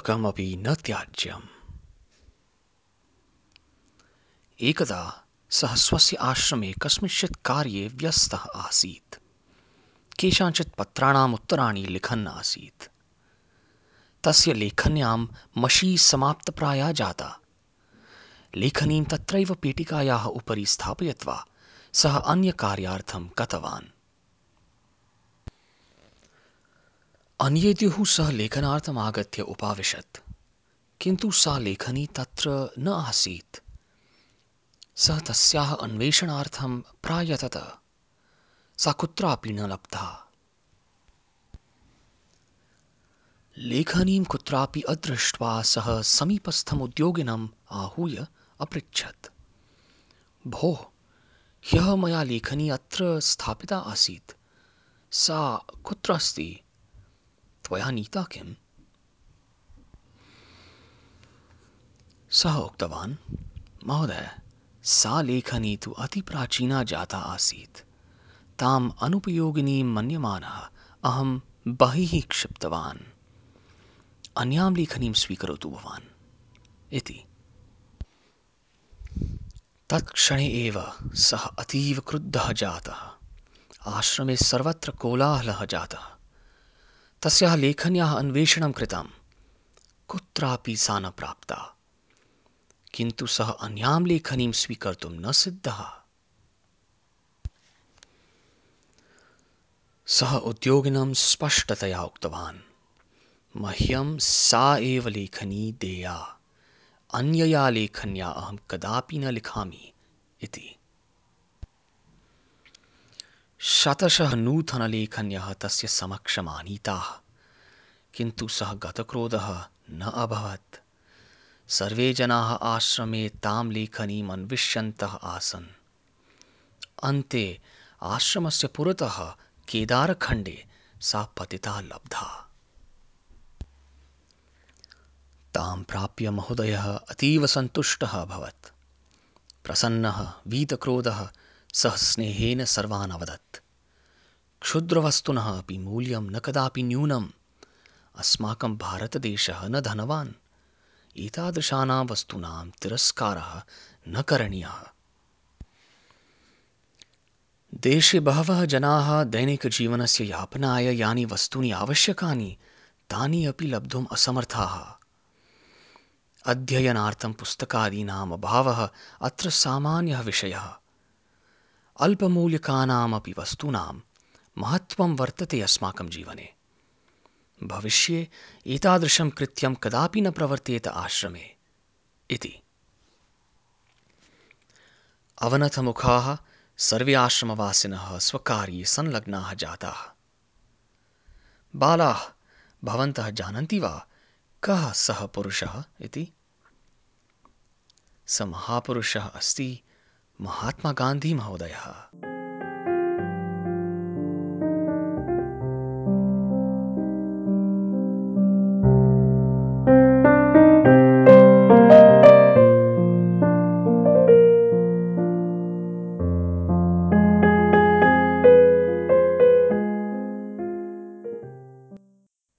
पुस्तकमपि न त्याज्यम्। एकदा सः स्वस्य आश्रमे कस्मिंश्चित् कार्ये व्यस्तः आसीत्। केषाञ्चित् पत्राणाम् उत्तराणि लिखन् आसीत्। तस्य लेखन्यां मशी समाप्तप्राया जाता। लेखनीं तत्रैव पेटिकायाः उपरि स्थापयित्वा सः अन्यकार्यार्थं गतवान्। अन्येद्युः सः लेखनार्थम् आगत्य उपाविशत्, किन्तु सा लेखनी तत्र न आसीत्। सः तस्याः अन्वेषणार्थं प्रायतत सा कुत्रापि न लब्धा। लेखनीं कुत्रापि अदृष्ट्वा सः समीपस्थम् उद्योगिनम् आहूय अपृच्छत्। भोः, ह्यः मया लेखनी अत्र स्थापिता आसीत्। सा कुत्र अस्ति? त्वया सः उक्तवान् महोदय सा लेखनी तु अतिप्राचीना जाता आसीत् ताम् अनुपयोगिनीं मन्यमानः अहं बहिः क्षिप्तवान् अन्यां लेखनीं स्वीकरोतु भवान् इति तत्क्षणे एव सः अतीव क्रुद्धः जातः आश्रमे सर्वत्र कोलाहलः जातः तस्याः लेखन्याः अन्वेषणं कृतं कुत्रापि सा न प्राप्ता। किन्तु सः अन्यां लेखनीं स्वीकर्तुं न सिद्धः। सः उद्योगिनं स्पष्टतया उक्तवान्। मह्यं सा एव लेखनी देया। अन्यया लेखन्या अहं कदापि न लिखामि इति। शतशः नूतनलेखन्यः तस्य समक्षमानीताः किन्तु सः गतक्रोधः न अभवत्। सर्वे जनाः आश्रमे तां लेखनीम् अन्विष्यन्तः आसन्। अन्ते आश्रमस्य पुरतः केदारखण्डे सा पतिता लब्धा। तां प्राप्य महोदयः अतीव सन्तुष्टः अभवत्। प्रसन्नः, वीतक्रोधः सः स्नेहेन सर्वान् अवदत् क्षुद्रवस्तुनः अपि मूल्यं न कदापि न्यूनम्। अस्माकं भारतदेशः न धनवान्। एतादृशानां वस्तूनां तिरस्कारः न करणीयः। देशे बहवः जनाः दैनिकजीवनस्य यापनाय यानि वस्तूनि आवश्यकानि, तानि अपि लब्धुम् असमर्थाः। अध्ययनार्थं पुस्तकादीनाम् अभावः अत्र सामान्यः विषयः। अल्पमूल्यकानामपि वस्तूनां महत्त्वं वर्तते अस्माकं जीवने। भविष्ये एतादृशं कृत्यं कदापि न प्रवर्तेत आश्रमे। इति। अवनतमुखाः सर्वे आश्रमवासिनः स्वकार्ये संलग्नाः जाताः। बालाः, भवन्तः जानन्ति वा कः सः पुरुषः इति? स महापुरुषः अस्ति महात्मा गांधी महोदयः।